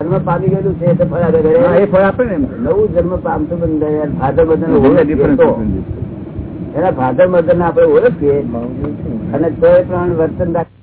જન્મ પામી ગયેલું છે એટલે ફળ આપે હા, એ ફળ આપે ને નવું જન્મ પામતું બંધ ફાધર મધર બધા એના ફાધર મધર ને આપણે ઓળખીએ. અને તો એ પ્રમાણે વર્તન રાખીએ.